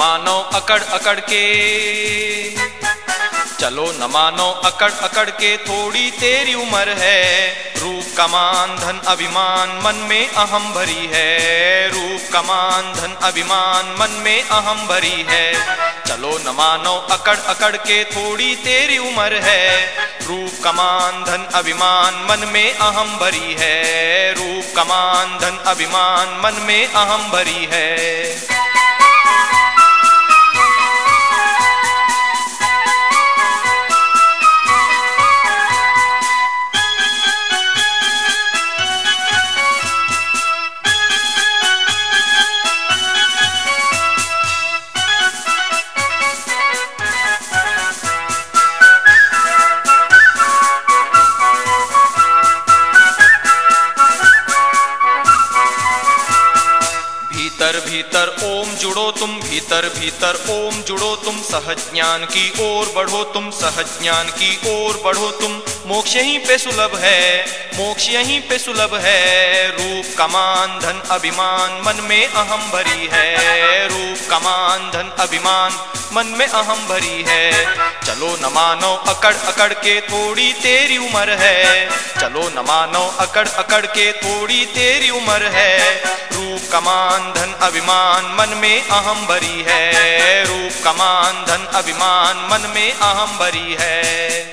मानो अकड़ अकड़ के। चलो न मानो अकड़ अकड़ के, थोड़ी तेरी उम्र है। रूप कमान धन, अभिमान, मन में अहम भरी है। रूप कमान धन, अभिमान, मन में अहम भरी है। चलो न मानो अकड़ अकड़ के, थोड़ी तेरी उम्र है। रूप कमान धन, अभिमान, मन में अहम भरी है। रूप कमान धन, अभिमान, मन में अहम भरी है। भीतर भीतर ओम जुड़ो तुम भीतर भीतर ओम जुड़ो तुम सहज ज्ञान की ओर बढ़ो तुम सहज ज्ञान की ओर बढ़ो तुम। मोक्ष यहीं पे सुलभ है, मोक्ष यहीं पे सुलभ है। रूप कमान धन, अभिमान, मन में अहम भरी है। रूप कमान धन, अभिमान मन में अहम भरी है। चलो न मानो अकड़ अकड़ के थोड़ी तेरी उम्र है। चलो न मानो अकड़ अकड़ के थोड़ी तेरी उम्र है। रूप कमान धन, अभिमान मन में अहम भरी है। रूप कमान धन, अभिमान मन में अहम भरी है।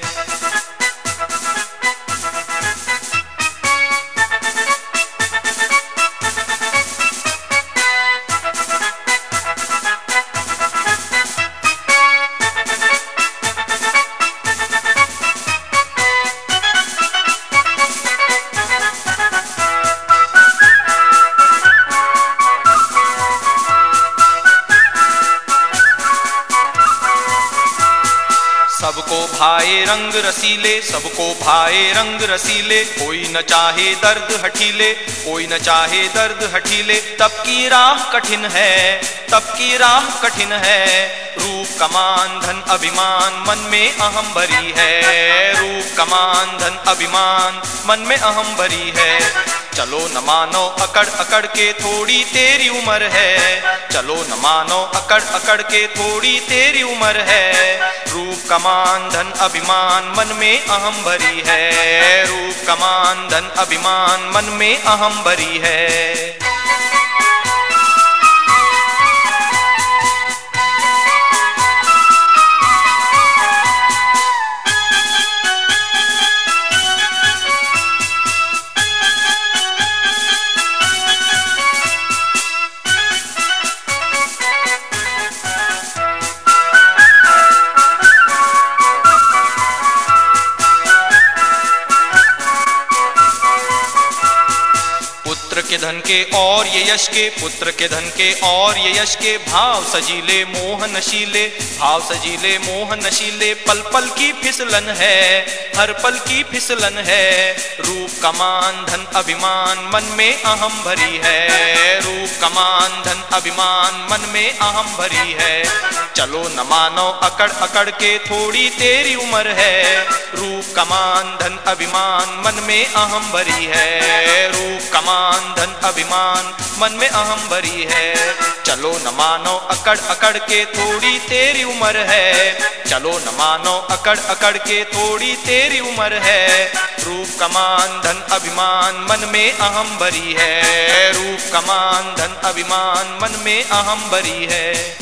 सबको भाए रंग रसीले, सबको भाए रंग रसीले। कोई न चाहे दर्द हठीले, कोई न चाहे दर्द हठीले। तब की राह कठिन है, तब की राह कठिन है। रूप कमान धन अभिमान मन में अहम भरी है। रूप कमान धन अभिमान मन में अहम भरी है। चलो न मानो अकड़ अकड़ के थोड़ी तेरी उम्र है। चलो न मानो अकड़ अकड़ के थोड़ी तेरी उम्र है। रूप कमान धन अभिमान मन में अहम भरी है। रूप कमान धन अभिमान मन में अहम भरी है। धन के और ये यश के, पुत्र के धन के और ये यश के। भाव सजीले मोह नशीले, भाव सजीले मोह नशीले। पल पल की फिसलन है, हर पल की फिसलन है। रूप कमान धन अभिमान, मन में अहम भरी है। रूप कमान धन अभिमान, मन में अहम भरी है। चलो न मानो अकड़ अकड़ के, थोड़ी तेरी उम्र है। रूप कमान धन अभिमान, मन में अहम भरी है। रूप कमान धन अभिमान, मन में अहम भरी है। चलो न मानो अकड़ अकड़ के थोड़ी तेरी उम्र है। चलो न मानो अकड़ अकड़ के थोड़ी तेरी उम्र है। रूप कमान धन अभिमान, मन में अहम भरी है। रूप कमान धन अभिमान, मन में अहम भरी है।